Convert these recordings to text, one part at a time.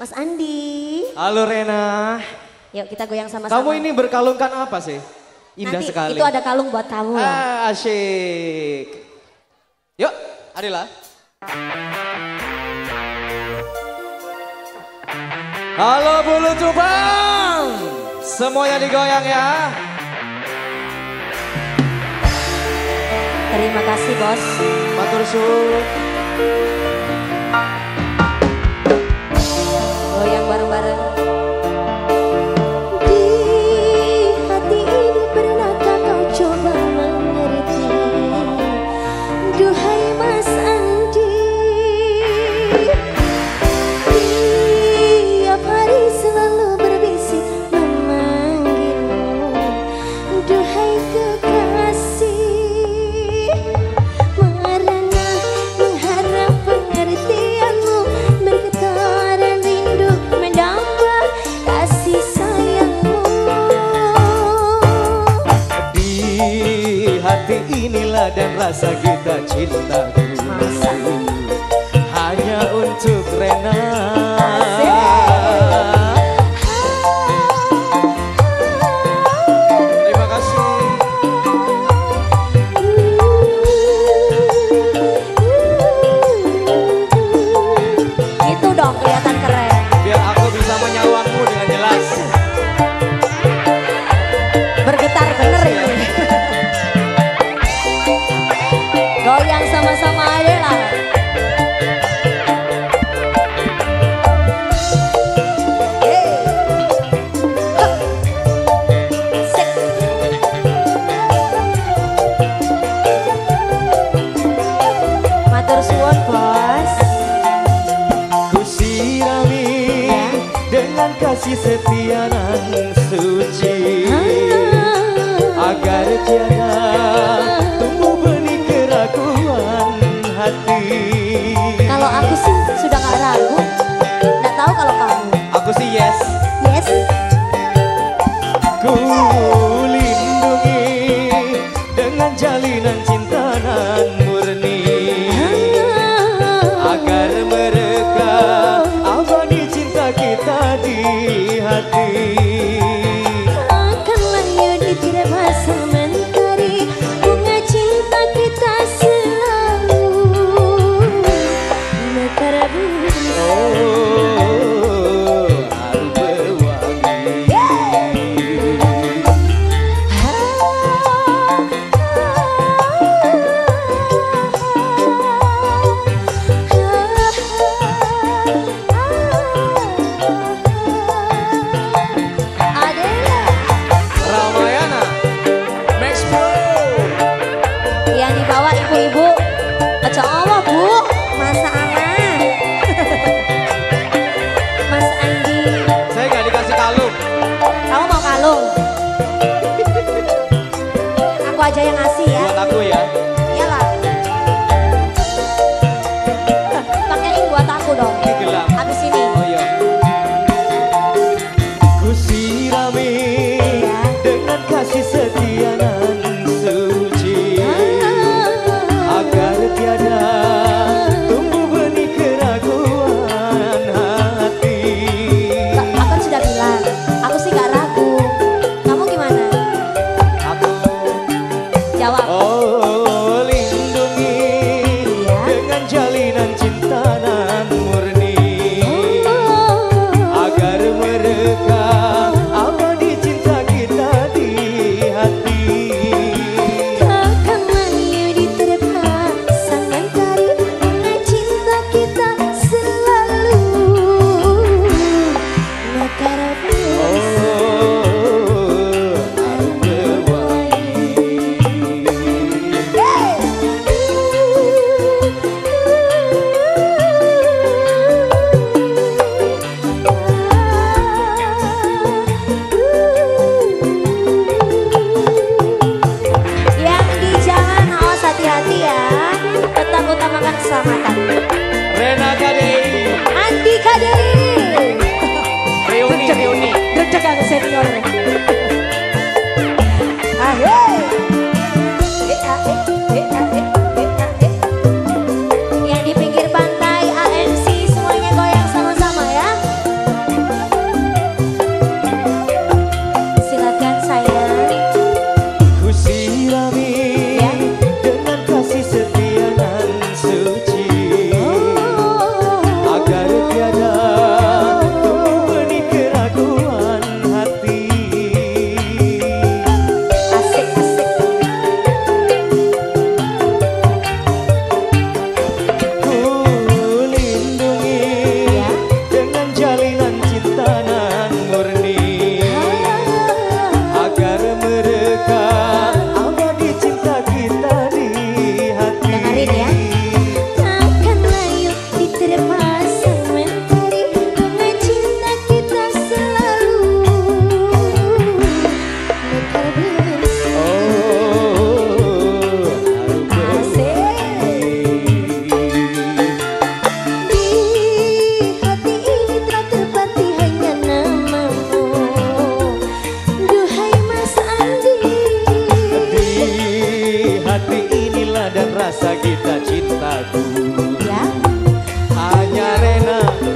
Mas Andi. Halo Rena. Yuk kita goyang sama-sama. Kamu ini berkalungkan apa sih? Indah Nanti sekali. itu ada kalung buat kamu. Ah, asyik. Yuk, Arila. Halo bulu cupang. Semuanya digoyang ya. Terima kasih bos. Matur suhu goyang bareng-bareng. dan rasa kita cinta ku dengan kasih setia nan suci ah. agar tiada tumbuh benih keraguan hati. Kamu mau kalung? Aku aja yang ngasih ya. Buat aku ya.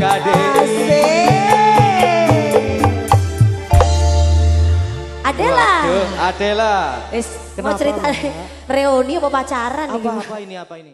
KDI. Adela. Adela Wis mau cerita reuni apa pacaran Apa apa ini apa ini